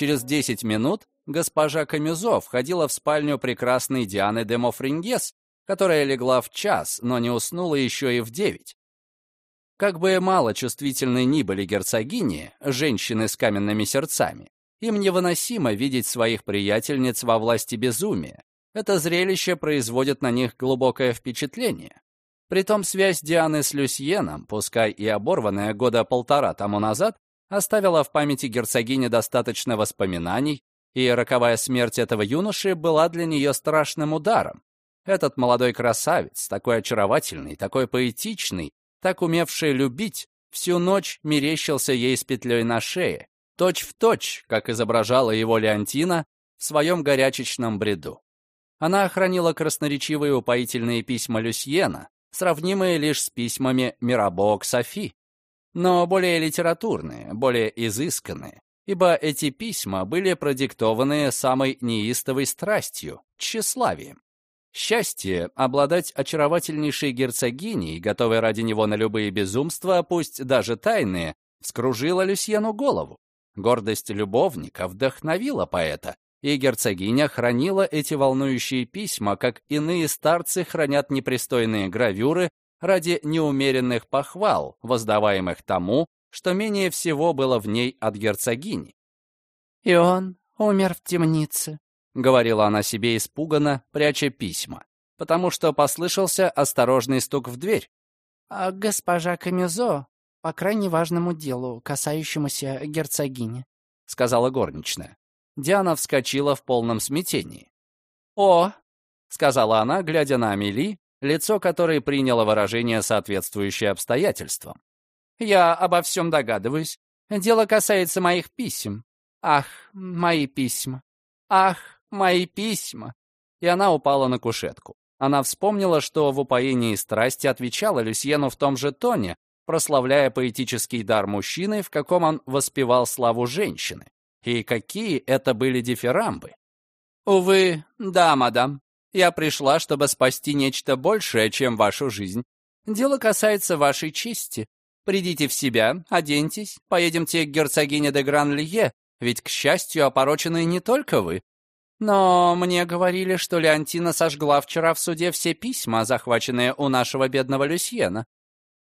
Через 10 минут госпожа Камюзо входила в спальню прекрасной Дианы де Мофрингес, которая легла в час, но не уснула еще и в девять. Как бы мало чувствительны ни были герцогини, женщины с каменными сердцами, им невыносимо видеть своих приятельниц во власти безумия. Это зрелище производит на них глубокое впечатление. Притом связь Дианы с Люсьеном, пускай и оборванная года полтора тому назад, оставила в памяти герцогини достаточно воспоминаний, и роковая смерть этого юноши была для нее страшным ударом. Этот молодой красавец, такой очаровательный, такой поэтичный, так умевший любить, всю ночь мерещился ей с петлей на шее, точь в точь, как изображала его Леонтина в своем горячечном бреду. Она охранила красноречивые упоительные письма Люсьена, сравнимые лишь с письмами Мирабо к Софи, но более литературные, более изысканные, ибо эти письма были продиктованы самой неистовой страстью, тщеславием. Счастье — обладать очаровательнейшей герцогиней, готовой ради него на любые безумства, пусть даже тайные, вскружило Люсьену голову. Гордость любовника вдохновила поэта, и герцогиня хранила эти волнующие письма, как иные старцы хранят непристойные гравюры ради неумеренных похвал, воздаваемых тому, что менее всего было в ней от герцогини. «И он умер в темнице», — говорила она себе испуганно, пряча письма, потому что послышался осторожный стук в дверь. «А госпожа Камюзо по крайне важному делу, касающемуся герцогини», — сказала горничная. Диана вскочила в полном смятении. «О!» — сказала она, глядя на Амели, лицо которой приняло выражение, соответствующее обстоятельствам. «Я обо всем догадываюсь. Дело касается моих писем. Ах, мои письма! Ах, мои письма!» И она упала на кушетку. Она вспомнила, что в упоении страсти отвечала Люсьену в том же тоне, прославляя поэтический дар мужчины, в каком он воспевал славу женщины. И какие это были дифирамбы. «Увы, да, мадам. Я пришла, чтобы спасти нечто большее, чем вашу жизнь. Дело касается вашей чести. Придите в себя, оденьтесь, поедемте к герцогине де Гран-Лье, ведь, к счастью, опорочены не только вы. Но мне говорили, что Леонтина сожгла вчера в суде все письма, захваченные у нашего бедного Люсьена.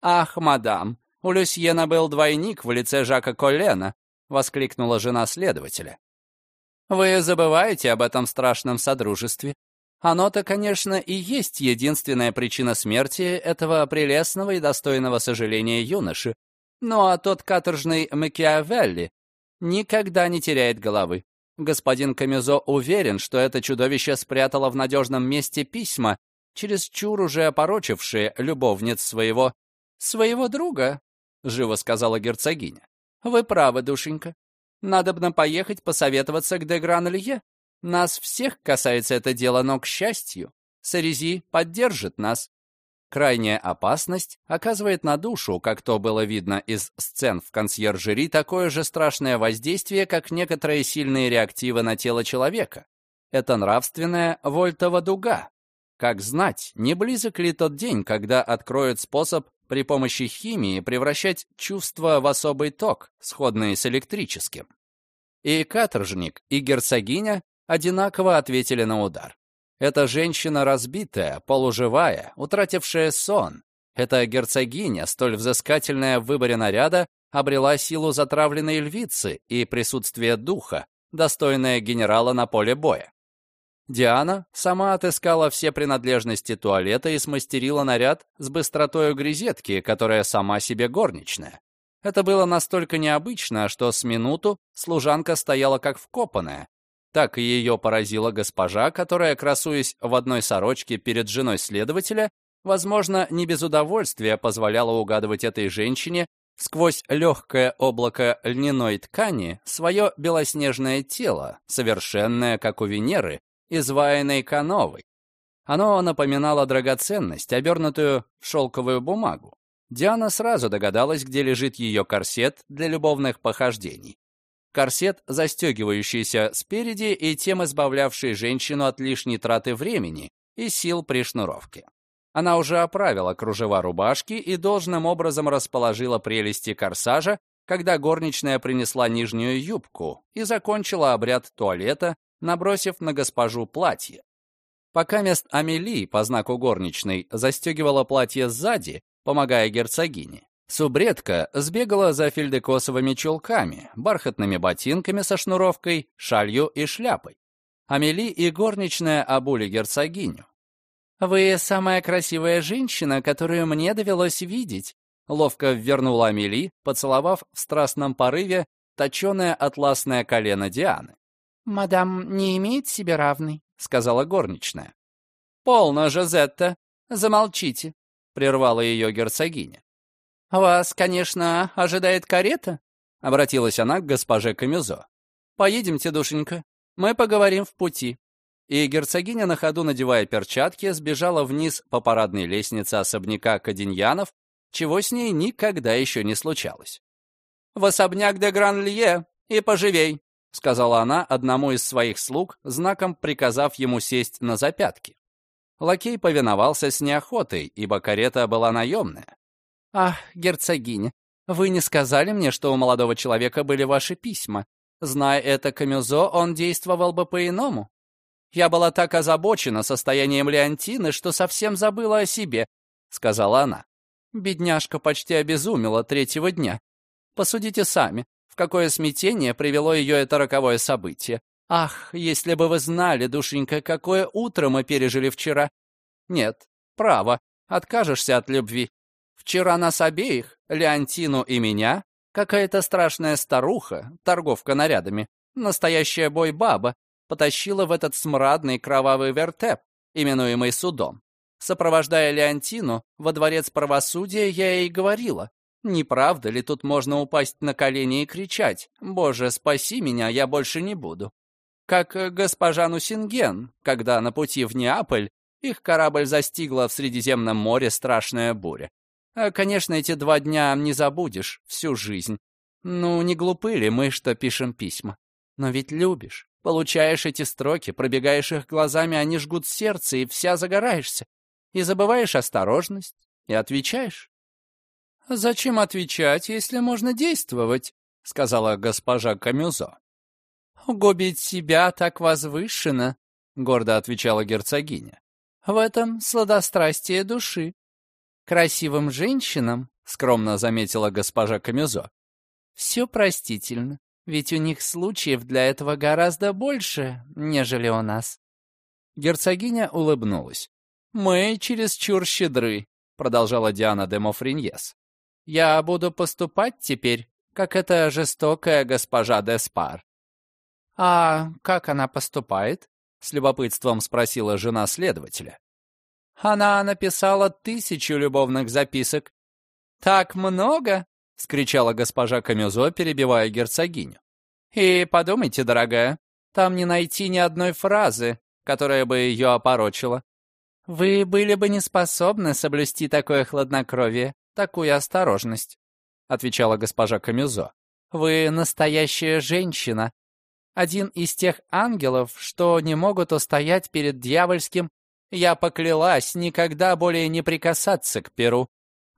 Ах, мадам, у Люсьена был двойник в лице Жака Коллена, воскликнула жена следователя. Вы забываете об этом страшном содружестве. Оно-то, конечно, и есть единственная причина смерти этого прелестного и достойного сожаления юноши. Ну а тот каторжный Макиавелли никогда не теряет головы. Господин Камюзо уверен, что это чудовище спрятало в надежном месте письма, чересчур уже опорочившие любовниц своего... «Своего друга», — живо сказала герцогиня. «Вы правы, душенька. Надобно поехать посоветоваться к де Гран-Лье. Нас всех касается это дело, но, к счастью, Сарези поддержит нас. Крайняя опасность оказывает на душу, как то было видно из сцен в консьержери, такое же страшное воздействие, как некоторые сильные реактивы на тело человека. Это нравственная вольтова дуга. Как знать, не близок ли тот день, когда откроют способ при помощи химии превращать чувства в особый ток, сходный с электрическим? И каторжник, и герцогиня одинаково ответили на удар. Эта женщина разбитая, полуживая, утратившая сон. Эта герцогиня, столь взыскательная в выборе наряда, обрела силу затравленной львицы и присутствие духа, достойное генерала на поле боя. Диана сама отыскала все принадлежности туалета и смастерила наряд с быстротой грезетки, которая сама себе горничная. Это было настолько необычно, что с минуту служанка стояла как вкопанная, так и ее поразила госпожа, которая, красуясь в одной сорочке перед женой следователя, возможно, не без удовольствия позволяла угадывать этой женщине сквозь легкое облако льняной ткани свое белоснежное тело, совершенное, как у Венеры, изваянной кановой. Оно напоминало драгоценность, обернутую в шелковую бумагу. Диана сразу догадалась, где лежит ее корсет для любовных похождений корсет, застегивающийся спереди и тем избавлявший женщину от лишней траты времени и сил при шнуровке. Она уже оправила кружева рубашки и должным образом расположила прелести корсажа, когда горничная принесла нижнюю юбку и закончила обряд туалета, набросив на госпожу платье. Пока мест Амели по знаку горничной застегивала платье сзади, помогая герцогине, Субредка сбегала за фельдекосовыми чулками, бархатными ботинками со шнуровкой, шалью и шляпой. Амели и горничная обули герцогиню. «Вы самая красивая женщина, которую мне довелось видеть», ловко вернула Амели, поцеловав в страстном порыве точеное атласное колено Дианы. «Мадам не имеет себе равной», — сказала горничная. «Полно, Жозетта, замолчите», — прервала ее герцогиня. «Вас, конечно, ожидает карета?» — обратилась она к госпоже Камюзо. «Поедемте, душенька, мы поговорим в пути». И герцогиня, на ходу надевая перчатки, сбежала вниз по парадной лестнице особняка Каденьянов, чего с ней никогда еще не случалось. «В особняк де Гран-Лье и поживей», — сказала она одному из своих слуг, знаком приказав ему сесть на запятки. Лакей повиновался с неохотой, ибо карета была наемная. «Ах, герцогиня, вы не сказали мне, что у молодого человека были ваши письма. Зная это Камюзо, он действовал бы по-иному. Я была так озабочена состоянием Леонтины, что совсем забыла о себе», — сказала она. Бедняжка почти обезумела третьего дня. Посудите сами, в какое смятение привело ее это роковое событие. Ах, если бы вы знали, душенька, какое утро мы пережили вчера. Нет, право, откажешься от любви. Вчера нас обеих, Леонтину и меня, какая-то страшная старуха, торговка нарядами, настоящая бой-баба, потащила в этот смрадный кровавый вертеп, именуемый судом. Сопровождая Леонтину во дворец правосудия, я ей говорила, не правда ли тут можно упасть на колени и кричать «Боже, спаси меня, я больше не буду». Как госпожа Нусинген, когда на пути в Неаполь их корабль застигла в Средиземном море страшная буря. А, конечно, эти два дня не забудешь всю жизнь. Ну, не глупы ли мы, что пишем письма? Но ведь любишь. Получаешь эти строки, пробегаешь их глазами, они жгут сердце, и вся загораешься. И забываешь осторожность, и отвечаешь. «Зачем отвечать, если можно действовать?» — сказала госпожа Камюзо. «Губить себя так возвышенно», — гордо отвечала герцогиня. «В этом сладострастие души. Красивым женщинам, скромно заметила госпожа Камюзо, все простительно, ведь у них случаев для этого гораздо больше, нежели у нас. Герцогиня улыбнулась. «Мы чересчур щедры», — продолжала Диана де Мофриньес. «Я буду поступать теперь, как эта жестокая госпожа де Спар». «А как она поступает?» — с любопытством спросила жена следователя. Она написала тысячу любовных записок. «Так много?» — скричала госпожа Камюзо, перебивая герцогиню. «И подумайте, дорогая, там не найти ни одной фразы, которая бы ее опорочила. Вы были бы не способны соблюсти такое хладнокровие, такую осторожность», — отвечала госпожа Камюзо. «Вы настоящая женщина, один из тех ангелов, что не могут устоять перед дьявольским я поклялась никогда более не прикасаться к перу.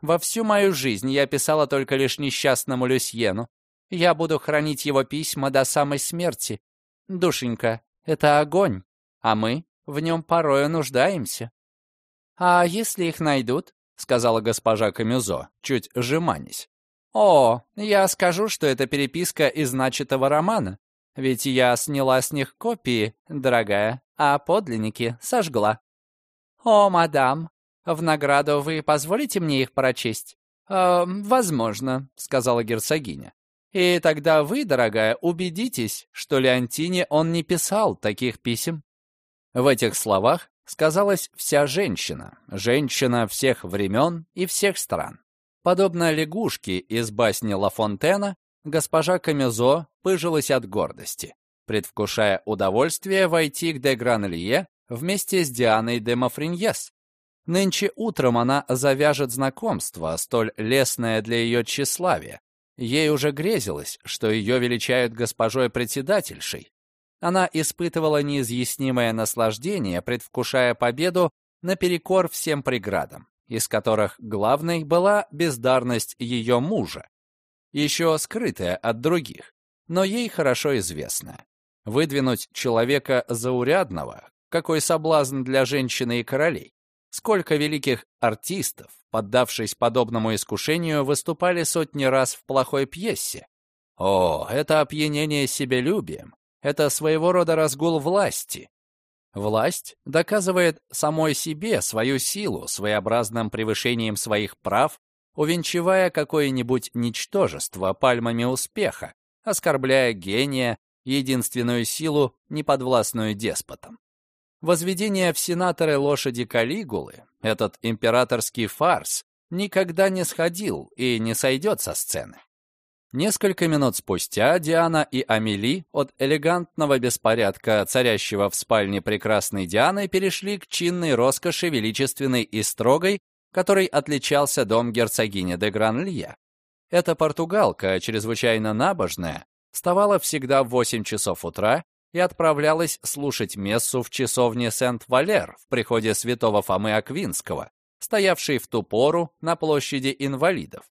Во всю мою жизнь я писала только лишь несчастному Люсьену. Я буду хранить его письма до самой смерти. Душенька, это огонь, а мы в нем порою нуждаемся. А если их найдут? — сказала госпожа Камюзо, чуть сжиманясь. «О, я скажу, что это переписка из начатого романа. Ведь я сняла с них копии, дорогая, а подлинники сожгла. «О, мадам, в награду вы позволите мне их прочесть?» «Э, «Возможно», — сказала герцогиня. «И тогда вы, дорогая, убедитесь, что Леонтине он не писал таких писем». В этих словах сказалась вся женщина, женщина всех времен и всех стран. Подобно лягушке из басни Ла Фонтена, госпожа Камезо пыжилась от гордости, предвкушая удовольствие войти к де Гранелье вместе с Дианой де Мафриньес. Нынче утром она завяжет знакомство, столь лестное для ее тщеславия. Ей уже грезилось, что ее величают госпожой председательшей. Она испытывала неизъяснимое наслаждение, предвкушая победу наперекор всем преградам, из которых главной была бездарность ее мужа. еще скрытая от других, но ей хорошо известная. Выдвинуть человека заурядного, какой соблазн для женщины и королей. Сколько великих артистов, поддавшись подобному искушению, выступали сотни раз в плохой пьесе. О, это опьянение себелюбием, это своего рода разгул власти. Власть доказывает самой себе свою силу своеобразным превышением своих прав, увенчивая какое-нибудь ничтожество пальмами успеха, оскорбляя гения, единственную силу, неподвластную деспотам. Возведение в сенаторы лошади Калигулы, этот императорский фарс, никогда не сходил и не сойдет со сцены. Несколько минут спустя Диана и Амели от элегантного беспорядка, царящего в спальне прекрасной Дианы, перешли к чинной роскоши величественной и строгой, которой отличался дом герцогини де Гранлье. Эта португалка, чрезвычайно набожная, вставала всегда в 8 часов утра и отправлялась слушать мессу в часовне Сент-Валер в приходе святого Фомы Аквинского, стоявшей в ту пору на площади инвалидов.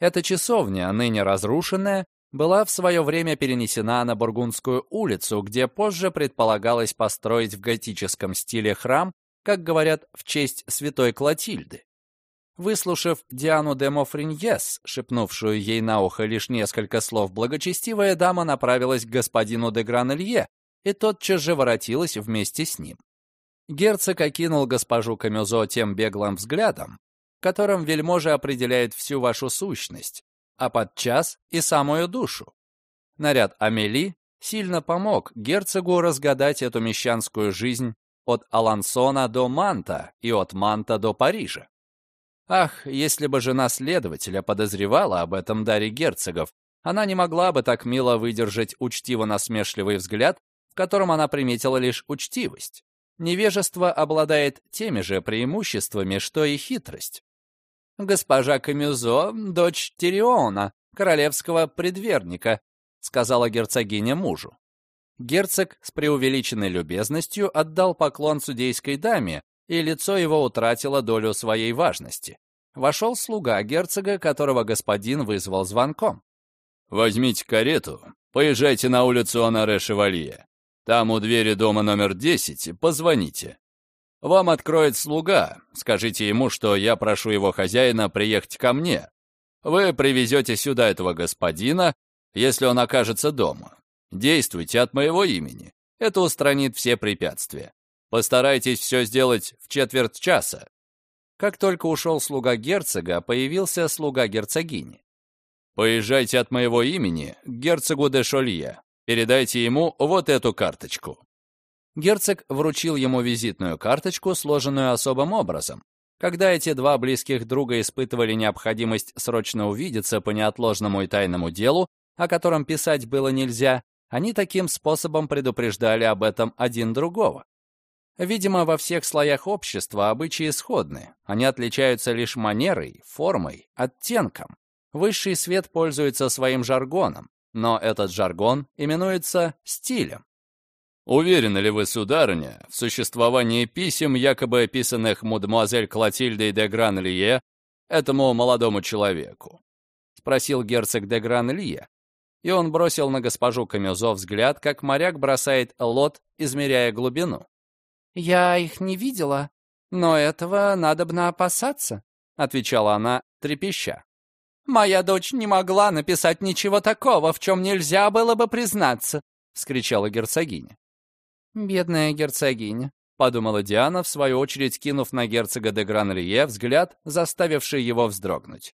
Эта часовня, ныне разрушенная, была в свое время перенесена на Бургундскую улицу, где позже предполагалось построить в готическом стиле храм, как говорят, в честь святой Клотильды. Выслушав Диану де Мофриньес, шепнувшую ей на ухо лишь несколько слов, благочестивая дама направилась к господину де Гранелье и тотчас же воротилась вместе с ним. Герцог окинул госпожу Камюзо тем беглым взглядом, которым вельможа определяет всю вашу сущность, а подчас и самую душу. Наряд Амели сильно помог герцогу разгадать эту мещанскую жизнь от Алансона до Манта и от Манта до Парижа. Ах, если бы жена следователя подозревала об этом даре герцогов, она не могла бы так мило выдержать учтиво-насмешливый взгляд, в котором она приметила лишь учтивость. Невежество обладает теми же преимуществами, что и хитрость. «Госпожа Камюзо — дочь Тириона, королевского предверника», — сказала герцогиня мужу. Герцог с преувеличенной любезностью отдал поклон судейской даме, и лицо его утратило долю своей важности. Вошел слуга герцога, которого господин вызвал звонком. «Возьмите карету, поезжайте на улицу Анаре Шевалье. Там у двери дома номер 10 позвоните. Вам откроет слуга, скажите ему, что я прошу его хозяина приехать ко мне. Вы привезете сюда этого господина, если он окажется дома. Действуйте от моего имени. Это устранит все препятствия. Постарайтесь все сделать в четверть часа». Как только ушел слуга герцога, появился слуга герцогини. «Поезжайте от моего имени к герцогу де Шолье. Передайте ему вот эту карточку». Герцог вручил ему визитную карточку, сложенную особым образом. Когда эти два близких друга испытывали необходимость срочно увидеться по неотложному и тайному делу, о котором писать было нельзя, они таким способом предупреждали об этом один другого. Видимо, во всех слоях общества обычаи сходны. Они отличаются лишь манерой, формой, оттенком. Высший свет пользуется своим жаргоном, но этот жаргон именуется стилем. Уверены ли вы, сударыня, в существовании писем, якобы описанных мадемуазель Клотильдой де Гран-Лие, этому молодому человеку? Спросил герцог де Гран-Лие, и он бросил на госпожу Камюзо взгляд, как моряк бросает лот, измеряя глубину. «Я их не видела, но этого надобно опасаться», — отвечала она, трепеща. «Моя дочь не могла написать ничего такого, в чем нельзя было бы признаться», — вскричала герцогиня. «Бедная герцогиня», — подумала Диана, в свою очередь кинув на герцога де Гранрие взгляд, заставивший его вздрогнуть.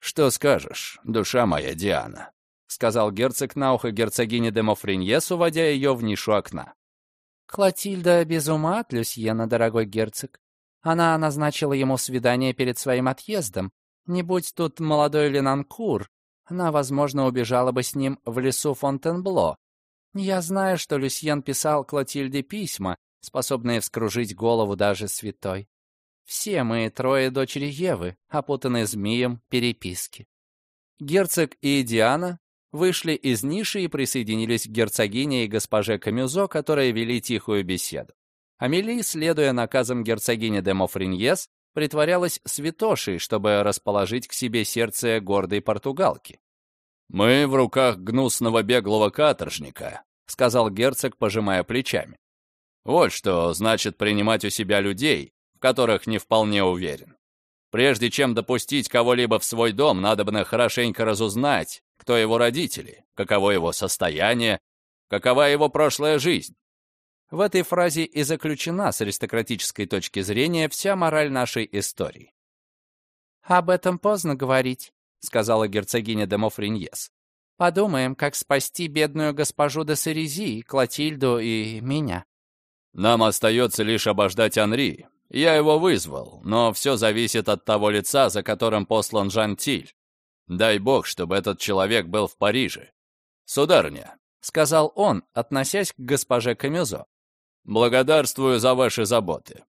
«Что скажешь, душа моя Диана?» — сказал герцог на ухо герцогине де Мофриньес, уводя ее в нишу окна. Клотильда без ума от Люсьена, дорогой герцог. Она назначила ему свидание перед своим отъездом. Не будь тут молодой Ленанкур, она, возможно, убежала бы с ним в лесу Фонтенбло. Я знаю, что Люсьен писал Клотильде письма, способные вскружить голову даже святой. Все мы, трое дочери Евы, опутаны змеем переписки. Герцог и Диана вышли из ниши и присоединились к герцогине и госпоже Камюзо, которые вели тихую беседу. Амели, следуя наказам герцогини де Мофриньес, притворялась святошей, чтобы расположить к себе сердце гордой португалки. «Мы в руках гнусного беглого каторжника», — сказал герцог, пожимая плечами. «Вот что значит принимать у себя людей, в которых не вполне уверен. Прежде чем допустить кого-либо в свой дом, надо бы хорошенько разузнать, кто его родители, каково его состояние, какова его прошлая жизнь. В этой фразе и заключена с аристократической точки зрения вся мораль нашей истории. «Об этом поздно говорить», — сказала герцогиня де Мофриньес. «Подумаем, как спасти бедную госпожу де Сарези, Клотильду и меня». «Нам остается лишь обождать Анри. Я его вызвал, но все зависит от того лица, за которым послан Жан Тиль. Дай бог, чтобы этот человек был в Париже. Сударыня, — сказал он, относясь к госпоже Камюзо. «Благодарствую за ваши заботы».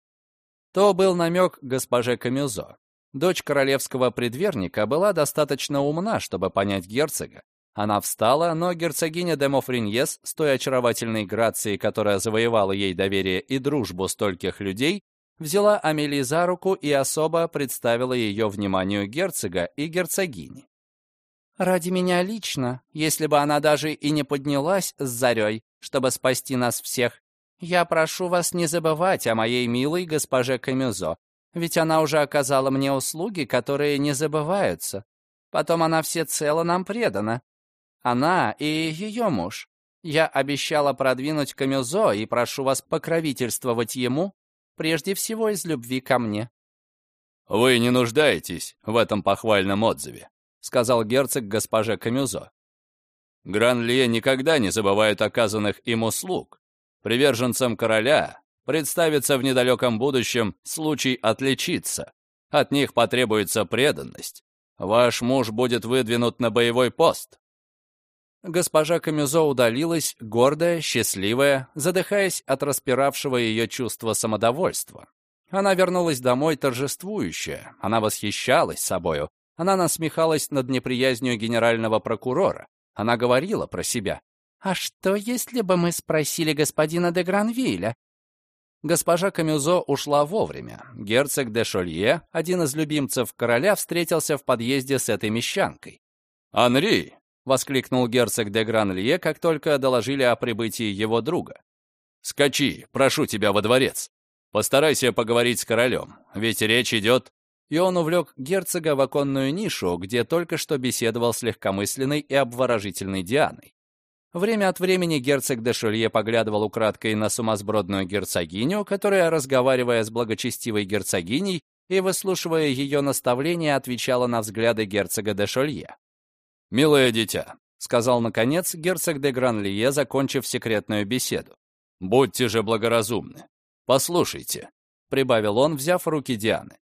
То был намек госпоже Камюзо. Дочь королевского предверника была достаточно умна, чтобы понять герцога. Она встала, но герцогиня де Мофриньес, с той очаровательной грацией, которая завоевала ей доверие и дружбу стольких людей, взяла Амелии за руку и особо представила ее вниманию герцога и герцогини. «Ради меня лично, если бы она даже и не поднялась с зарей, чтобы спасти нас всех, я прошу вас не забывать о моей милой госпоже Камюзо, ведь она уже оказала мне услуги, которые не забываются. Потом она всецело нам предана. Она и ее муж. Я обещала продвинуть Камюзо и прошу вас покровительствовать ему, прежде всего из любви ко мне». «Вы не нуждаетесь в этом похвальном отзыве», сказал герцог госпоже Камюзо. Гранлие никогда не забывают оказанных им услуг. Приверженцам короля представится в недалеком будущем случай отличиться. От них потребуется преданность. Ваш муж будет выдвинут на боевой пост. Госпожа Камюзо удалилась, гордая, счастливая, задыхаясь от распиравшего ее чувства самодовольства. Она вернулась домой торжествующая, она восхищалась собою, она насмехалась над неприязнью генерального прокурора. Она говорила про себя. «А что, если бы мы спросили господина де Гранвилля?» Госпожа Камюзо ушла вовремя. Герцог де Шолье, один из любимцев короля, встретился в подъезде с этой мещанкой. «Анри!» — воскликнул герцог де Гранлье, как только доложили о прибытии его друга. «Скачи, прошу тебя во дворец. Постарайся поговорить с королем, ведь речь идет и он увлек герцога в оконную нишу, где только что беседовал с легкомысленной и обворожительной Дианой. Время от времени герцог де Шулье поглядывал украдкой на сумасбродную герцогиню, которая, разговаривая с благочестивой герцогиней и выслушивая ее наставления, отвечала на взгляды герцога де Шулье. «Милое дитя», — сказал, наконец, герцог де Гранлие, закончив секретную беседу. «Будьте же благоразумны. Послушайте», — прибавил он, взяв руки Дианы.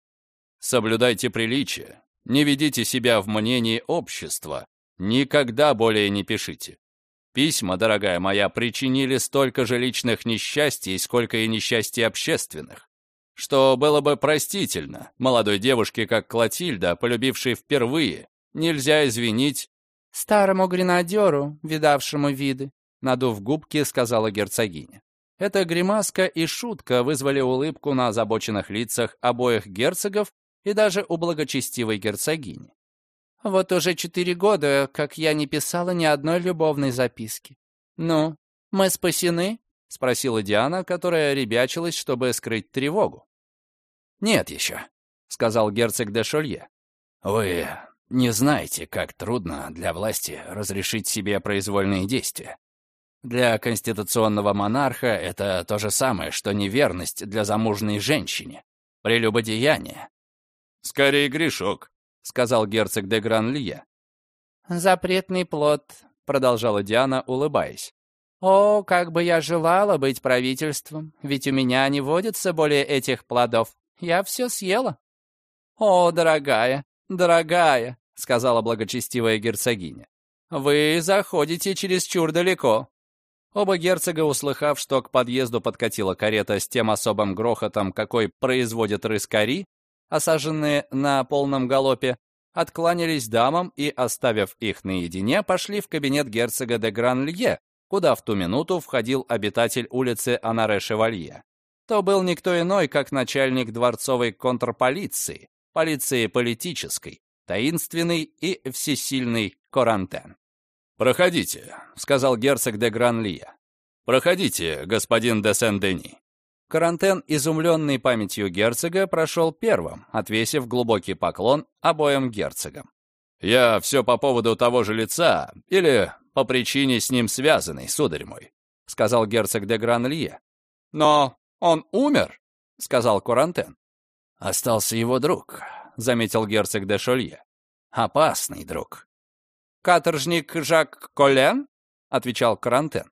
Соблюдайте приличие, не ведите себя в мнении общества, никогда более не пишите. Письма, дорогая моя, причинили столько же личных несчастий, сколько и несчастий общественных. Что было бы простительно, молодой девушке, как Клотильда, полюбившей впервые, нельзя извинить «Старому гренадеру, видавшему виды», надув губки, сказала герцогиня. Эта гримаска и шутка вызвали улыбку на озабоченных лицах обоих герцогов и даже у благочестивой герцогини. Вот уже четыре года, как я не писала ни одной любовной записки. Ну, мы спасены? — спросила Диана, которая ребячилась, чтобы скрыть тревогу. «Нет еще», — сказал герцог де Шолье. «Вы не знаете, как трудно для власти разрешить себе произвольные действия. Для конституционного монарха это то же самое, что неверность для замужней женщине, прелюбодеяние, «Скорее грешок», — сказал герцог де Гран-Лье. «Запретный плод», — продолжала Диана, улыбаясь. «О, как бы я желала быть правительством, ведь у меня не водится более этих плодов. Я все съела». «О, дорогая, дорогая», — сказала благочестивая герцогиня. «Вы заходите чересчур далеко». Оба герцога, услыхав, что к подъезду подкатила карета с тем особым грохотом, какой производят рыскари, осаженные на полном галопе, откланялись дамам и, оставив их наедине, пошли в кабинет герцога де Гран-Лье, куда в ту минуту входил обитатель улицы Анаре-Шевалье. то был никто иной, как начальник дворцовой контрполиции, полиции политической, таинственный и всесильный Корантен. «Проходите», — сказал герцог де Гранлия. «Проходите, господин де Сен-Дени». Карантен, изумленный памятью герцога, прошел первым, отвесив глубокий поклон обоим герцогам. «Я все по поводу того же лица, или по причине с ним связанной, сударь мой», — сказал герцог де Гранлие. «Но он умер», — сказал Курантен. «Остался его друг», — заметил герцог де Шолье. «Опасный друг». «Каторжник Жак Колен?» — отвечал Карантен.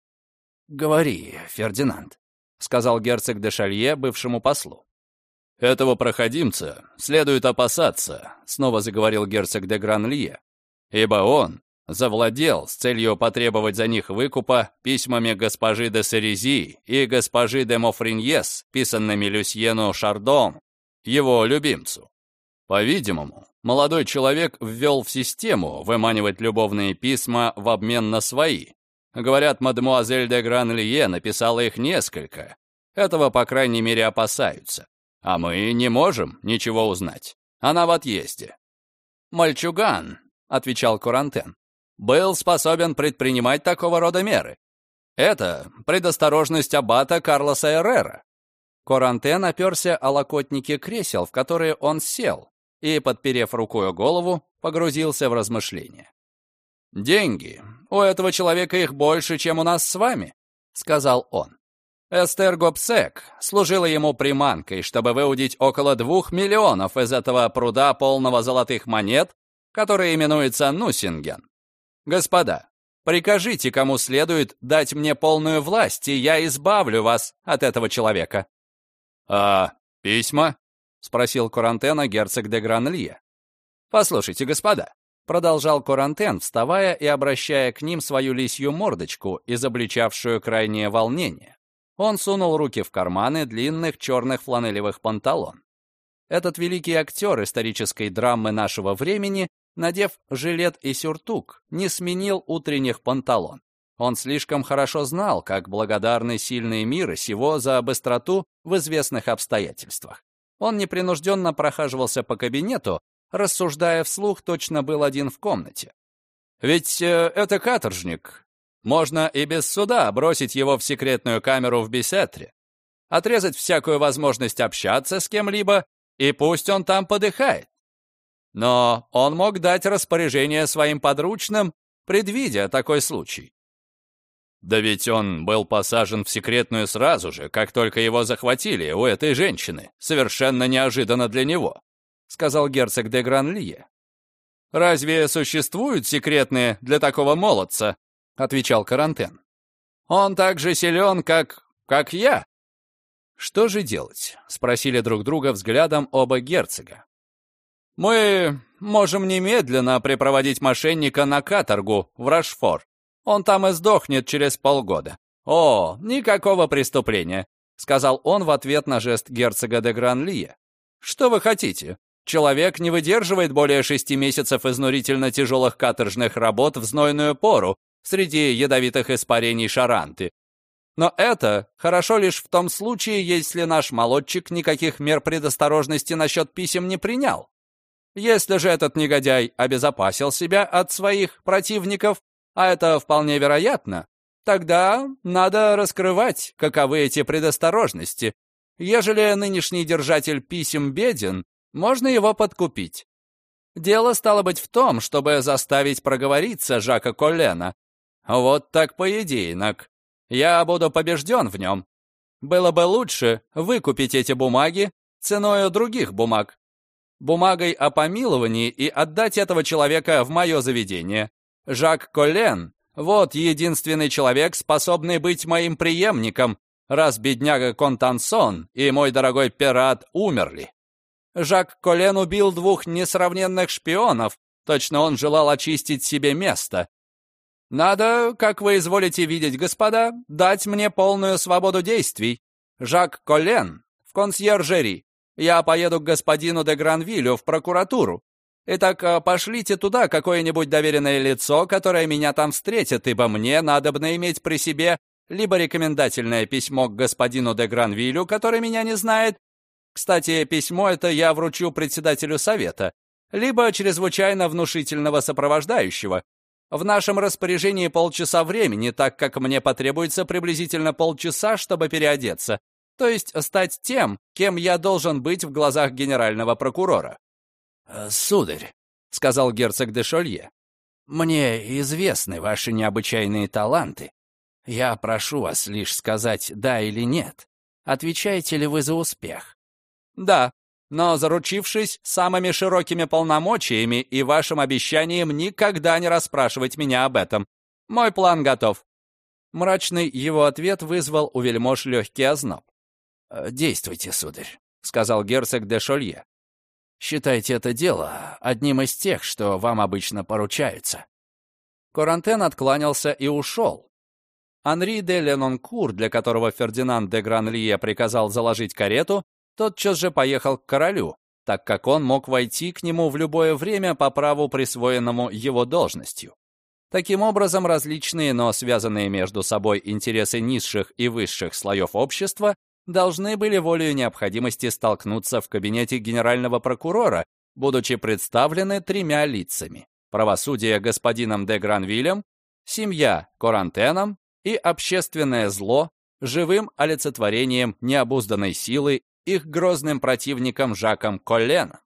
«Говори, Фердинанд», — сказал герцог де Шалье бывшему послу. «Этого проходимца следует опасаться», — снова заговорил герцог де Гранлие, «ибо он завладел с целью потребовать за них выкупа письмами госпожи де Серези и госпожи де Мофриньес, писанными Люсьену Шардом, его любимцу. По-видимому, молодой человек ввел в систему выманивать любовные письма в обмен на свои. Говорят, мадемуазель де Гранлие написала их несколько. Этого, по крайней мере, опасаются. А мы не можем ничего узнать. Она в отъезде. «Мальчуган», — отвечал Курантен, — «был способен предпринимать такого рода меры. Это предосторожность аббата Карлоса Эррера». Корантен оперся о локотники кресел, в которые он сел, и, подперев рукой голову, погрузился в размышления. «Деньги. У этого человека их больше, чем у нас с вами», — сказал он. Эстер Гобсек служила ему приманкой, чтобы выудить около двух миллионов из этого пруда полного золотых монет, который именуется Нусинген. Господа, прикажите, кому следует, дать мне полную власть, и я избавлю вас от этого человека». «А письма?» — спросил Курантена герцог де Гранлия. «Послушайте, господа», — продолжал Курантен, вставая и обращая к ним свою лисью мордочку, изобличавшую крайнее волнение. Он сунул руки в карманы длинных черных фланелевых панталон. Этот великий актер исторической драмы нашего времени, надев жилет и сюртук, не сменил утренних панталон. Он слишком хорошо знал, как благодарны сильные миры сего за быстроту в известных обстоятельствах. Он непринужденно прохаживался по кабинету, рассуждая вслух, точно был один в комнате. «Ведь э, это каторжник. Можно и без суда бросить его в секретную камеру в Бесетре, отрезать всякую возможность общаться с кем-либо, и пусть он там подыхает. Но он мог дать распоряжение своим подручным, предвидя такой случай. Да ведь он был посажен в секретную сразу же, как только его захватили у этой женщины, совершенно неожиданно для него», — сказал герцог де Гранлие. «Разве существуют секретные для такого молодца?» — отвечал Карантен. «Он так же силен, как... как я». «Что же делать?» — спросили друг друга взглядом оба герцога. «Мы можем немедленно припроводить мошенника на каторгу в Рашфор», он там и сдохнет через полгода. О, никакого преступления», — сказал он в ответ на жест герцога де Гранлия. «Что вы хотите? Человек не выдерживает более шести месяцев изнурительно тяжелых каторжных работ в знойную пору среди ядовитых испарений шаранты. Но это хорошо лишь в том случае, если наш молодчик никаких мер предосторожности насчет писем не принял. Если же этот негодяй обезопасил себя от своих противников, а это вполне вероятно, тогда надо раскрывать, каковы эти предосторожности. Ежели нынешний держатель писем беден, можно его подкупить. Дело стало быть в том, чтобы заставить проговориться Жака Коллена. Вот так поединок. Я буду побежден в нем. Было бы лучше выкупить эти бумаги ценою других бумаг. Бумагой о помиловании и отдать этого человека в мое заведение. Жак Коллен — вот единственный человек, способный быть моим преемником, раз бедняга Контансон и мой дорогой пират умерли. Жак Колен убил двух несравненных шпионов, точно он желал очистить себе место. Надо, как вы изволите видеть, господа, дать мне полную свободу действий. Жак Колен в консьержери. Я поеду к господину де Гранвилю в прокуратуру. Итак, э, пошлите туда какое-нибудь доверенное лицо, которое меня там встретит, ибо мне надобно иметь при себе либо рекомендательное письмо к господину де Гранвилю, который меня не знает. Кстати, письмо это я вручу председателю совета, либо чрезвычайно внушительного сопровождающего. В нашем распоряжении полчаса времени, так как мне потребуется приблизительно полчаса, чтобы переодеться, то есть стать тем, кем я должен быть в глазах генерального прокурора. «Э, «Сударь», — сказал герцог де Шолье, — «мне известны ваши необычайные таланты. Я прошу вас лишь сказать «да» или «нет». Отвечаете ли вы за успех?» «Да», но заручившись самыми широкими полномочиями и вашим обещанием никогда не расспрашивать меня об этом. Мой план готов». Мрачный его ответ вызвал у вельмож легкий озноб. «Э, «Действуйте, сударь», — сказал герцог де Шолье. «Считайте это дело одним из тех, что вам обычно поручаются». Корантен откланялся и ушел. Анри де Ленонкур, для которого Фердинанд де Гранлие приказал заложить карету, тотчас же поехал к королю, так как он мог войти к нему в любое время по праву, присвоенному его должностью. Таким образом, различные, но связанные между собой интересы низших и высших слоев общества должны были волею необходимости столкнуться в кабинете генерального прокурора, будучи представлены тремя лицами. Правосудие господином де Гранвилем, семья Корантеном и общественное зло живым олицетворением необузданной силы их грозным противником Жаком Коллена.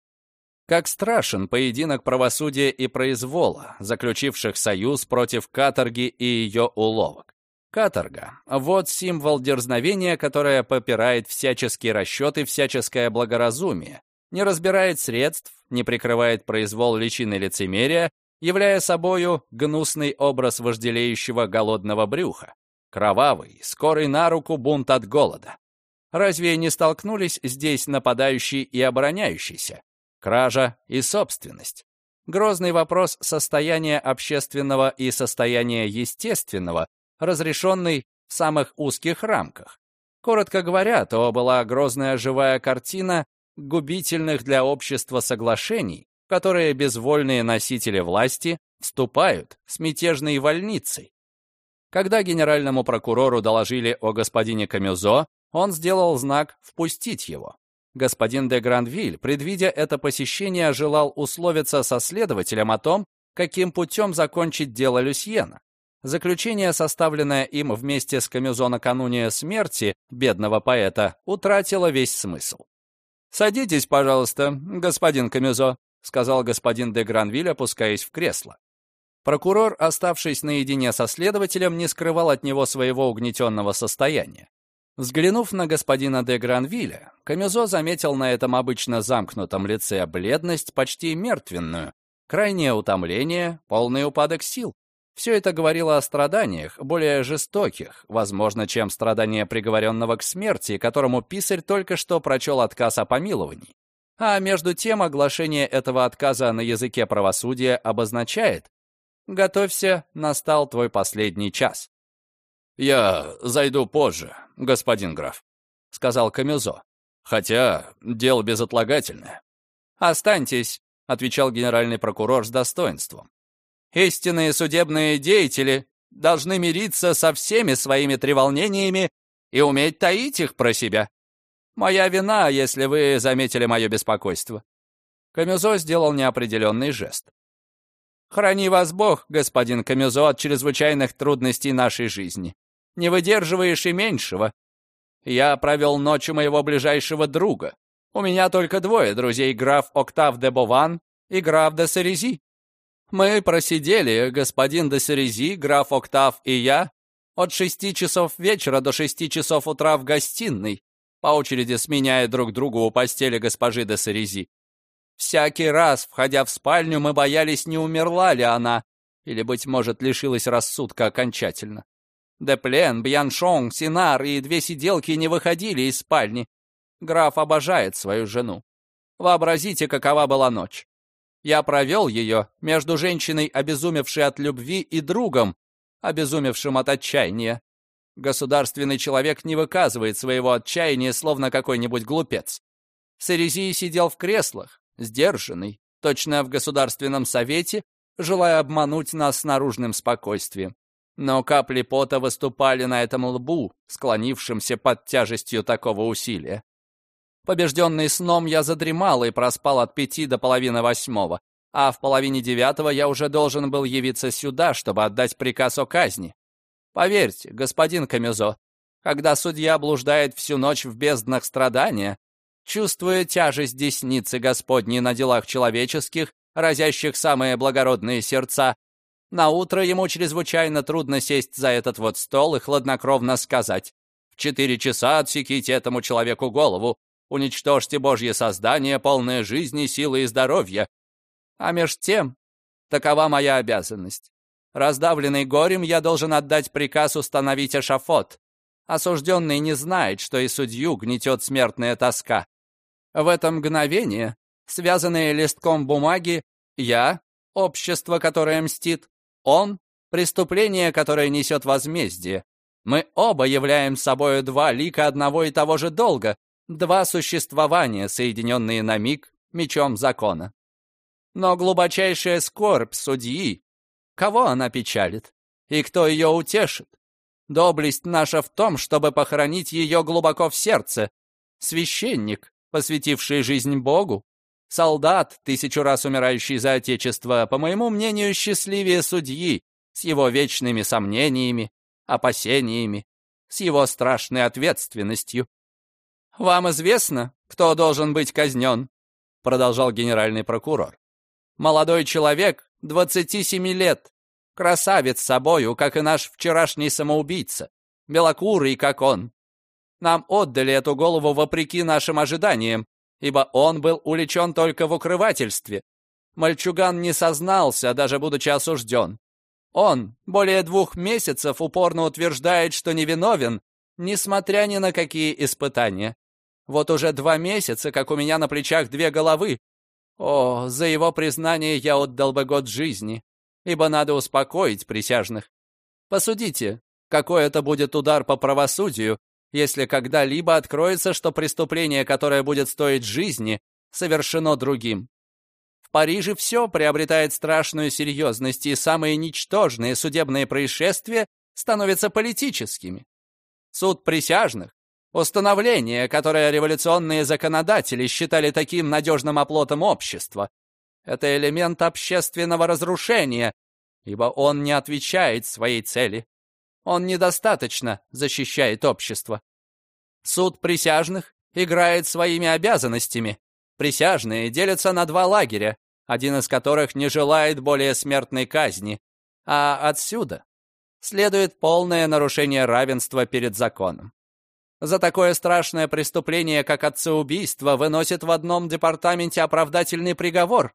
Как страшен поединок правосудия и произвола, заключивших союз против каторги и ее уловок. Каторга — вот символ дерзновения, которое попирает всяческие расчеты, всяческое благоразумие, не разбирает средств, не прикрывает произвол личины лицемерия, являя собою гнусный образ вожделеющего голодного брюха, кровавый, скорый на руку бунт от голода. Разве не столкнулись здесь нападающий и обороняющийся? Кража и собственность. Грозный вопрос состояния общественного и состояния естественного разрешенный в самых узких рамках. Коротко говоря, то была грозная живая картина губительных для общества соглашений, которые безвольные носители власти вступают с мятежной вольницей. Когда генеральному прокурору доложили о господине Камюзо, он сделал знак «впустить его». Господин де Гранвиль, предвидя это посещение, желал условиться со следователем о том, каким путем закончить дело Люсьена. Заключение, составленное им вместе с Камюзо накануне смерти бедного поэта, утратило весь смысл. «Садитесь, пожалуйста, господин Камюзо», — сказал господин де Гранвиль, опускаясь в кресло. Прокурор, оставшись наедине со следователем, не скрывал от него своего угнетенного состояния. Взглянув на господина де Гранвилля, Камюзо заметил на этом обычно замкнутом лице бледность почти мертвенную, крайнее утомление, полный упадок сил. Все это говорило о страданиях, более жестоких, возможно, чем страдания приговоренного к смерти, которому писарь только что прочел отказ о помиловании. А между тем оглашение этого отказа на языке правосудия обозначает «Готовься, настал твой последний час». «Я зайду позже, господин граф», — сказал Камюзо. «Хотя дело безотлагательное». «Останьтесь», — отвечал генеральный прокурор с достоинством. Истинные судебные деятели должны мириться со всеми своими треволнениями и уметь таить их про себя. Моя вина, если вы заметили мое беспокойство». Камюзо сделал неопределенный жест. «Храни вас Бог, господин Камюзо, от чрезвычайных трудностей нашей жизни. Не выдерживаешь и меньшего. Я провел ночь у моего ближайшего друга. У меня только двое друзей, граф Октав де Бован и граф де Серези. Мы просидели, господин де Серези, граф Октав и я, от шести часов вечера до шести часов утра в гостиной, по очереди сменяя друг другу у постели госпожи де Серези. Всякий раз, входя в спальню, мы боялись, не умерла ли она, или, быть может, лишилась рассудка окончательно. Деплен, Бьяншон, Синар и две сиделки не выходили из спальни. Граф обожает свою жену. Вообразите, какова была ночь. Я провел ее между женщиной, обезумевшей от любви, и другом, обезумевшим от отчаяния. Государственный человек не выказывает своего отчаяния, словно какой-нибудь глупец. Сарезий сидел в креслах, сдержанный, точно в Государственном совете, желая обмануть нас наружным спокойствием. Но капли пота выступали на этом лбу, склонившемся под тяжестью такого усилия. Побежденный сном я задремал и проспал от пяти до половины восьмого, а в половине девятого я уже должен был явиться сюда, чтобы отдать приказ о казни. Поверьте, господин Камюзо, когда судья блуждает всю ночь в безднах страдания, чувствуя тяжесть десницы Господней на делах человеческих, разящих самые благородные сердца, на утро ему чрезвычайно трудно сесть за этот вот стол и хладнокровно сказать «В четыре часа отсеките этому человеку голову, уничтожьте Божье создание, полное жизни, силы и здоровья». А меж тем, такова моя обязанность. Раздавленный горем, я должен отдать приказ установить эшафот. Осужденный не знает, что и судью гнетет смертная тоска. В это мгновение, связанные листком бумаги, я, общество, которое мстит, он — преступление, которое несет возмездие. Мы оба являем собой два лика одного и того же долга, два существования, соединенные на миг мечом закона. Но глубочайшая скорбь судьи, кого она печалит? И кто ее утешит? Доблесть наша в том, чтобы похоронить ее глубоко в сердце. Священник, посвятивший жизнь Богу, Солдат, тысячу раз умирающий за Отечество, по моему мнению, счастливее судьи, с его вечными сомнениями, опасениями, с его страшной ответственностью. «Вам известно, кто должен быть казнен?» — продолжал генеральный прокурор. «Молодой человек, 27 лет, красавец собою, как и наш вчерашний самоубийца, белокурый, как он. Нам отдали эту голову вопреки нашим ожиданиям, ибо он был увлечен только в укрывательстве. Мальчуган не сознался, даже будучи осужден. Он более двух месяцев упорно утверждает, что невиновен, несмотря ни на какие испытания. Вот уже два месяца, как у меня на плечах две головы. О, за его признание я отдал бы год жизни, ибо надо успокоить присяжных. Посудите, какой это будет удар по правосудию, если когда-либо откроется, что преступление, которое будет стоить жизни, совершено другим. В Париже все приобретает страшную серьезность, и самые ничтожные судебные происшествия становятся политическими. Суд присяжных, установление, которое революционные законодатели считали таким надежным оплотом общества, это элемент общественного разрушения, ибо он не отвечает своей цели. Он недостаточно защищает общество. Суд присяжных играет своими обязанностями. Присяжные делятся на два лагеря, один из которых не желает более смертной казни. А отсюда следует полное нарушение равенства перед законом. За такое страшное преступление, как отцеубийство, выносит в одном департаменте оправдательный приговор,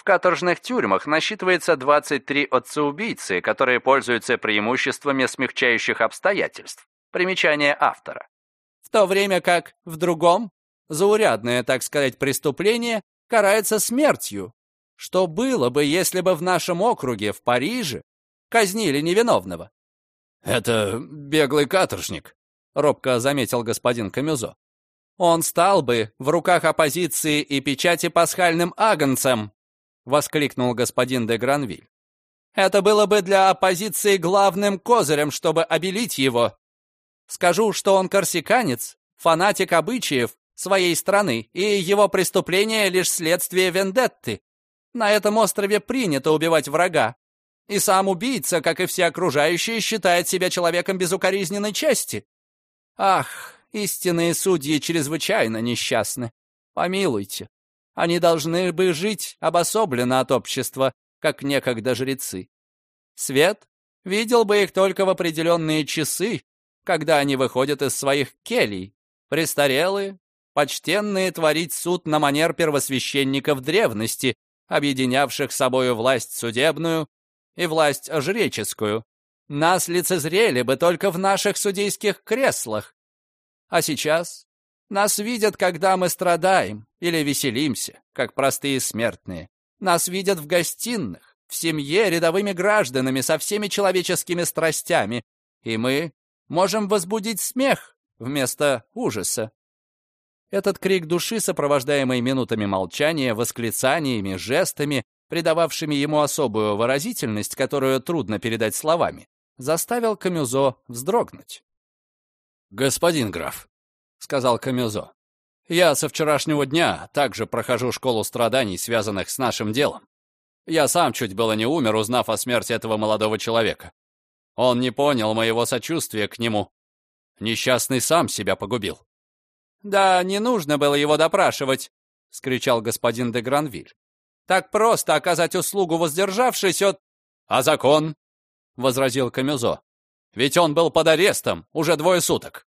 в каторжных тюрьмах насчитывается 23 отцеубийцы, которые пользуются преимуществами смягчающих обстоятельств. Примечание автора. В то время как в другом, заурядное, так сказать, преступление карается смертью. Что было бы, если бы в нашем округе, в Париже, казнили невиновного? «Это беглый каторжник», — робко заметил господин Камюзо. «Он стал бы в руках оппозиции и печати пасхальным агнцем», — воскликнул господин де Гранвиль. «Это было бы для оппозиции главным козырем, чтобы обелить его. Скажу, что он корсиканец, фанатик обычаев своей страны, и его преступление — лишь следствие вендетты. На этом острове принято убивать врага. И сам убийца, как и все окружающие, считает себя человеком безукоризненной чести. Ах, истинные судьи чрезвычайно несчастны. Помилуйте. Они должны бы жить обособленно от общества, как некогда жрецы. Свет видел бы их только в определенные часы, когда они выходят из своих келей, престарелые, почтенные творить суд на манер первосвященников древности, объединявших собою власть судебную и власть жреческую. Нас лицезрели бы только в наших судейских креслах. А сейчас нас видят, когда мы страдаем или веселимся, как простые смертные. Нас видят в гостиных, в семье, рядовыми гражданами со всеми человеческими страстями, и мы можем возбудить смех вместо ужаса. Этот крик души, сопровождаемый минутами молчания, восклицаниями, жестами, придававшими ему особую выразительность, которую трудно передать словами, заставил Камюзо вздрогнуть. «Господин граф», — сказал Камюзо, — «я со вчерашнего дня также прохожу школу страданий, связанных с нашим делом. Я сам чуть было не умер, узнав о смерти этого молодого человека. Он не понял моего сочувствия к нему. Несчастный сам себя погубил». «Да не нужно было его допрашивать», — скричал господин де Гранвиль. «Так просто оказать услугу, воздержавшись от...» «А закон?» — возразил Камюзо. «Ведь он был под арестом уже двое суток».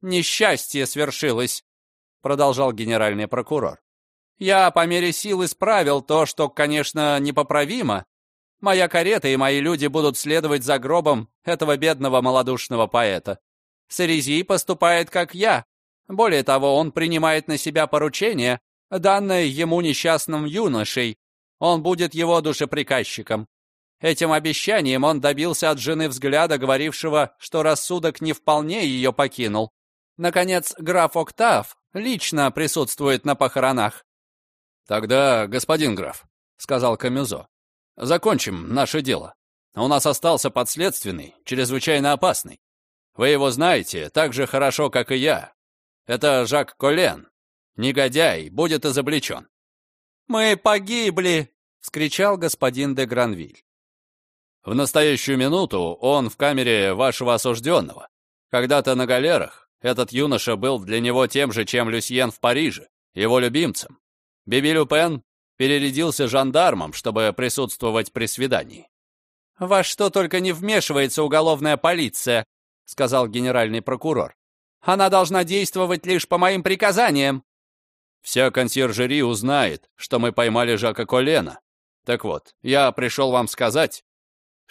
«Несчастье свершилось», — продолжал генеральный прокурор. «Я по мере сил исправил то, что, конечно, непоправимо. Моя карета и мои люди будут следовать за гробом этого бедного малодушного поэта. Сарези поступает, как я. Более того, он принимает на себя поручение, данное ему несчастным юношей. Он будет его душеприказчиком. Этим обещанием он добился от жены взгляда, говорившего, что рассудок не вполне ее покинул. Наконец, граф Октав лично присутствует на похоронах. «Тогда, господин граф», — сказал Камюзо, — «закончим наше дело. У нас остался подследственный, чрезвычайно опасный. Вы его знаете так же хорошо, как и я. Это Жак Колен. Негодяй будет изобличен». «Мы погибли!» — вскричал господин де Гранвиль. В настоящую минуту он в камере вашего осужденного. Когда-то на галерах этот юноша был для него тем же, чем Люсьен в Париже, его любимцем. Биби Люпен перерядился жандармом, чтобы присутствовать при свидании. «Во что только не вмешивается уголовная полиция», — сказал генеральный прокурор. «Она должна действовать лишь по моим приказаниям». «Вся консьержери узнает, что мы поймали Жака Колена. Так вот, я пришел вам сказать,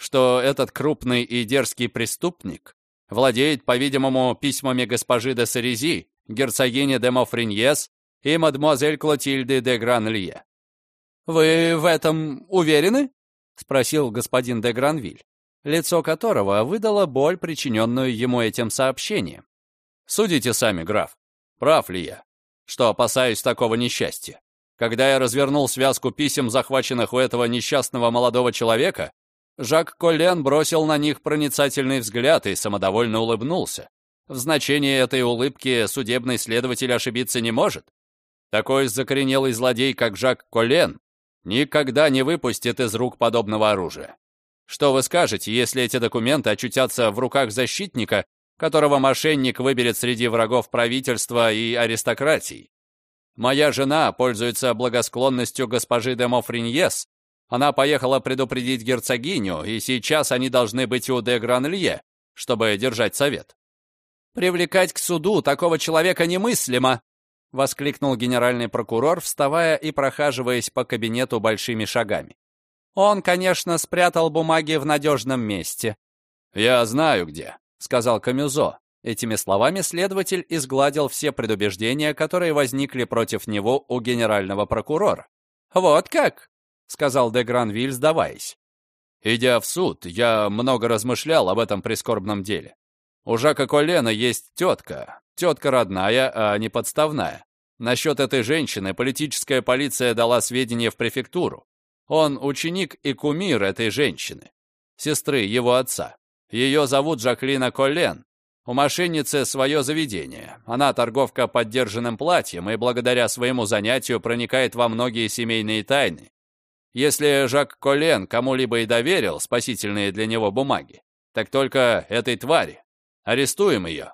что этот крупный и дерзкий преступник владеет, по-видимому, письмами госпожи де Сарези, герцогини де Мофриньес и мадемуазель Клотильды де Гранлье. «Вы в этом уверены?» — спросил господин де Гранвиль, лицо которого выдало боль, причиненную ему этим сообщением. «Судите сами, граф, прав ли я, что опасаюсь такого несчастья? Когда я развернул связку писем, захваченных у этого несчастного молодого человека, Жак Коллен бросил на них проницательный взгляд и самодовольно улыбнулся. В значении этой улыбки судебный следователь ошибиться не может. Такой закоренелый злодей, как Жак Коллен, никогда не выпустит из рук подобного оружия. Что вы скажете, если эти документы очутятся в руках защитника, которого мошенник выберет среди врагов правительства и аристократии? Моя жена пользуется благосклонностью госпожи де Мофриньес, она поехала предупредить герцогиню, и сейчас они должны быть у де Гранлье, чтобы держать совет. «Привлекать к суду такого человека немыслимо!» — воскликнул генеральный прокурор, вставая и прохаживаясь по кабинету большими шагами. «Он, конечно, спрятал бумаги в надежном месте». «Я знаю где», — сказал Камюзо. Этими словами следователь изгладил все предубеждения, которые возникли против него у генерального прокурора. «Вот как?» Сказал де Гранвиль, сдаваясь. «Идя в суд, я много размышлял об этом прискорбном деле. У Жака Колена есть тетка, тетка родная, а не подставная. Насчет этой женщины политическая полиция дала сведения в префектуру. Он ученик и кумир этой женщины, сестры его отца. Ее зовут Жаклина Колен. У мошенницы свое заведение. Она торговка поддержанным платьем и благодаря своему занятию проникает во многие семейные тайны. Если Жак Колен кому-либо и доверил спасительные для него бумаги, так только этой твари. Арестуем ее».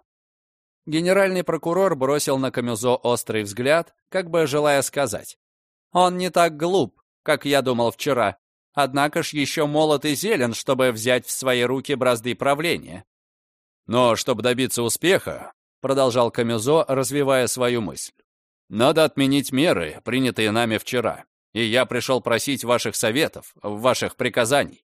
Генеральный прокурор бросил на Камюзо острый взгляд, как бы желая сказать. «Он не так глуп, как я думал вчера, однако ж еще молод и зелен, чтобы взять в свои руки бразды правления». «Но чтобы добиться успеха», — продолжал Камюзо, развивая свою мысль, «надо отменить меры, принятые нами вчера, и я пришел просить ваших советов, ваших приказаний».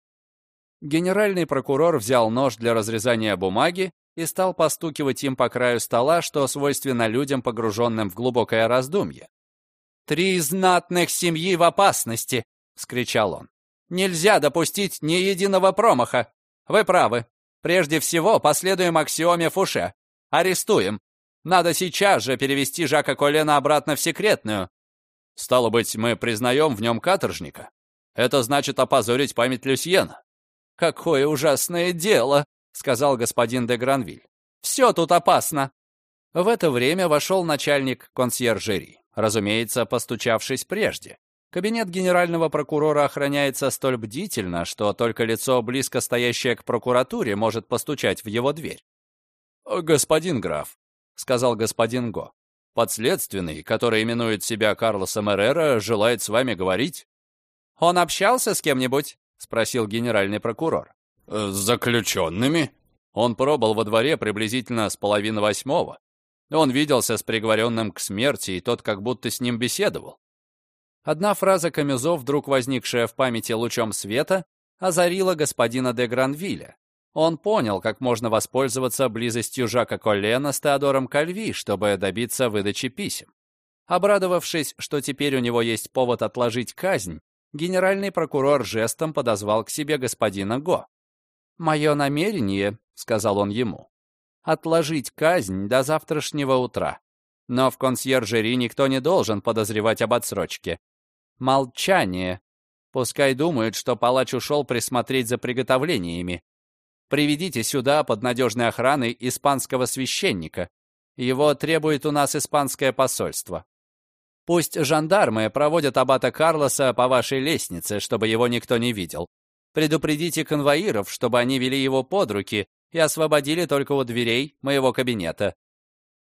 Генеральный прокурор взял нож для разрезания бумаги и стал постукивать им по краю стола, что свойственно людям, погруженным в глубокое раздумье. «Три знатных семьи в опасности!» — вскричал он. «Нельзя допустить ни единого промаха. Вы правы. Прежде всего, последуем аксиоме Фуше. Арестуем. Надо сейчас же перевести Жака Колена обратно в секретную. Стало быть, мы признаем в нем каторжника. Это значит опозорить память Люсьена. «Какое ужасное дело!» — сказал господин де Гранвиль. «Все тут опасно!» В это время вошел начальник консьержери, разумеется, постучавшись прежде. Кабинет генерального прокурора охраняется столь бдительно, что только лицо, близко стоящее к прокуратуре, может постучать в его дверь. «Господин граф», — сказал господин Го, — «подследственный, который именует себя Карлосом Эррера, желает с вами говорить». «Он общался с кем-нибудь?» — спросил генеральный прокурор. «С заключенными?» Он пробыл во дворе приблизительно с половины восьмого. Он виделся с приговоренным к смерти, и тот как будто с ним беседовал. Одна фраза Камюзо, вдруг возникшая в памяти лучом света, озарила господина де Гранвилля. Он понял, как можно воспользоваться близостью Жака Коллена с Теодором Кальви, чтобы добиться выдачи писем. Обрадовавшись, что теперь у него есть повод отложить казнь, генеральный прокурор жестом подозвал к себе господина Го. «Мое намерение», — сказал он ему, — «отложить казнь до завтрашнего утра. Но в консьержери никто не должен подозревать об отсрочке. Молчание. Пускай думают, что палач ушел присмотреть за приготовлениями. Приведите сюда под надежной охраной испанского священника. Его требует у нас испанское посольство. Пусть жандармы проводят аббата Карлоса по вашей лестнице, чтобы его никто не видел. Предупредите конвоиров, чтобы они вели его под руки и освободили только у дверей моего кабинета.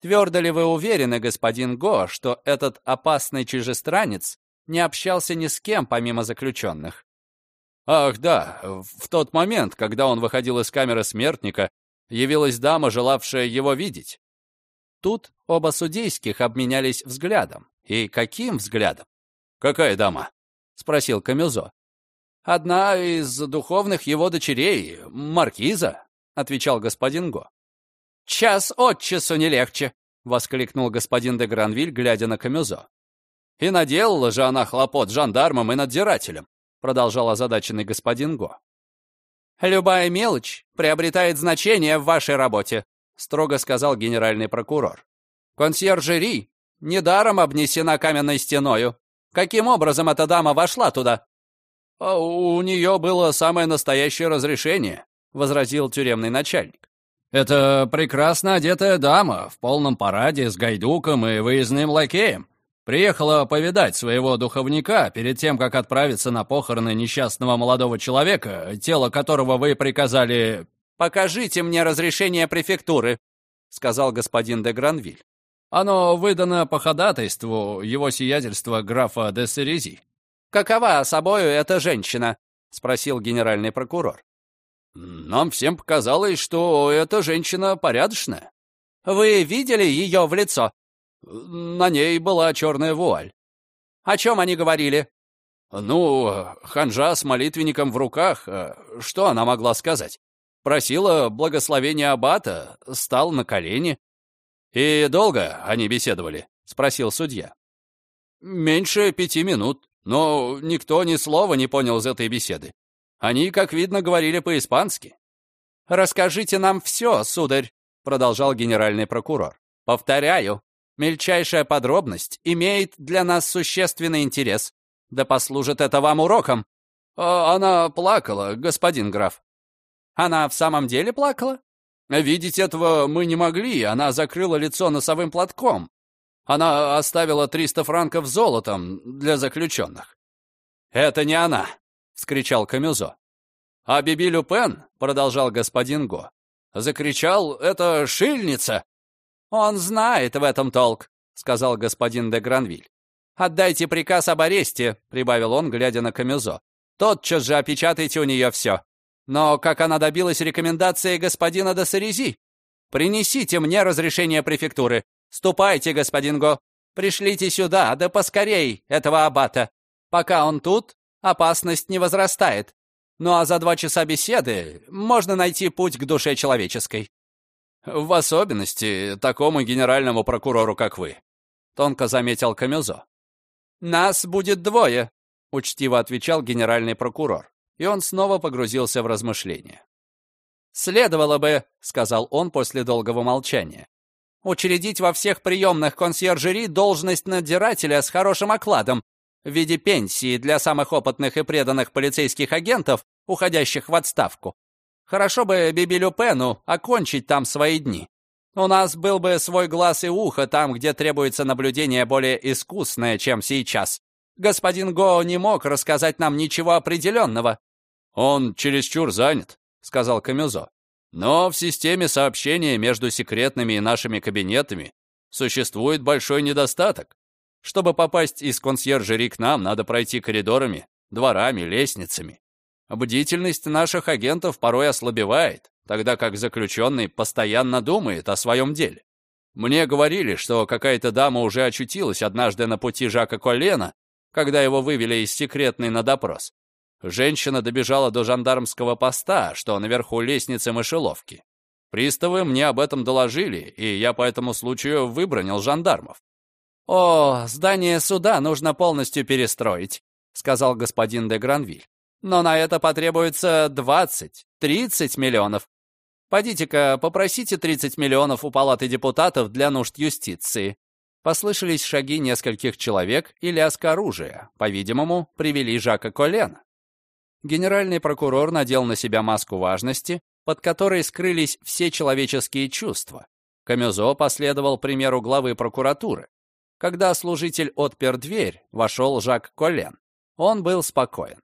Твердо ли вы уверены, господин Го, что этот опасный чужестранец не общался ни с кем, помимо заключенных. Ах, да, в тот момент, когда он выходил из камеры смертника, явилась дама, желавшая его видеть. Тут оба судейских обменялись взглядом. И каким взглядом? «Какая дама?» — спросил Камюзо. «Одна из духовных его дочерей, маркиза», — отвечал господин Го. «Час от часу не легче», — воскликнул господин де Гранвиль, глядя на Камюзо. «И наделала же она хлопот жандармам и надзирателям», продолжал озадаченный господин Го. «Любая мелочь приобретает значение в вашей работе», строго сказал генеральный прокурор. «Консьержери недаром обнесена каменной стеною. Каким образом эта дама вошла туда?» а «У нее было самое настоящее разрешение», возразил тюремный начальник. «Это прекрасно одетая дама в полном параде с гайдуком и выездным лакеем. Приехала повидать своего духовника перед тем, как отправиться на похороны несчастного молодого человека, тело которого вы приказали... «Покажите мне разрешение префектуры», — сказал господин де Гранвиль. «Оно выдано по ходатайству его сиятельства графа де Серези». «Какова собою эта женщина?» — спросил генеральный прокурор. «Нам всем показалось, что эта женщина порядочная». «Вы видели ее в лицо?» На ней была черная вуаль. О чем они говорили? Ну, ханжа с молитвенником в руках, э, что она могла сказать? Просила благословения аббата, стал на колени. «И долго они беседовали?» — спросил судья. «Меньше пяти минут, но никто ни слова не понял из этой беседы. Они, как видно, говорили по-испански». «Расскажите нам все, сударь», — продолжал генеральный прокурор. «Повторяю, Мельчайшая подробность имеет для нас существенный интерес. Да послужит это вам уроком. А она плакала, господин граф. Она в самом деле плакала? Видеть этого мы не могли, она закрыла лицо носовым платком. Она оставила 300 франков золотом для заключенных. «Это не она!» — вскричал Камюзо. «А Биби Люпен», — продолжал господин Го, — закричал, «это шильница!» «Он знает в этом толк», — сказал господин де Гранвиль. «Отдайте приказ об аресте», — прибавил он, глядя на Камюзо. «Тотчас же опечатайте у нее все. Но как она добилась рекомендации господина де Сарези? Принесите мне разрешение префектуры. Ступайте, господин Го. Пришлите сюда, да поскорей, этого аббата. Пока он тут, опасность не возрастает. Ну а за два часа беседы можно найти путь к душе человеческой. В особенности такому генеральному прокурору, как вы», — тонко заметил Камюзо. «Нас будет двое», — учтиво отвечал генеральный прокурор, и он снова погрузился в размышления. «Следовало бы», — сказал он после долгого молчания, «учредить во всех приемных консьержери должность надзирателя с хорошим окладом в виде пенсии для самых опытных и преданных полицейских агентов, уходящих в отставку. Хорошо бы Биби Люпену окончить там свои дни. У нас был бы свой глаз и ухо там, где требуется наблюдение более искусное, чем сейчас. Господин Го не мог рассказать нам ничего определенного». «Он чересчур занят», — сказал Камюзо. «Но в системе сообщения между секретными и нашими кабинетами существует большой недостаток. Чтобы попасть из консьержери к нам, надо пройти коридорами, дворами, лестницами. Бдительность наших агентов порой ослабевает, тогда как заключенный постоянно думает о своем деле. Мне говорили, что какая-то дама уже очутилась однажды на пути Жака Коллена, когда его вывели из секретной на допрос. Женщина добежала до жандармского поста, что наверху лестницы мышеловки. Приставы мне об этом доложили, и я по этому случаю выбронил жандармов. «О, здание суда нужно полностью перестроить», — сказал господин де Гранвиль. «Но на это потребуется 20-30 миллионов. Пойдите-ка, попросите 30 миллионов у палаты депутатов для нужд юстиции». Послышались шаги нескольких человек и лязг оружия. По-видимому, привели Жака Колена. Генеральный прокурор надел на себя маску важности, под которой скрылись все человеческие чувства. Камюзо последовал примеру главы прокуратуры. Когда служитель отпер дверь, вошел Жак Колен. Он был спокоен.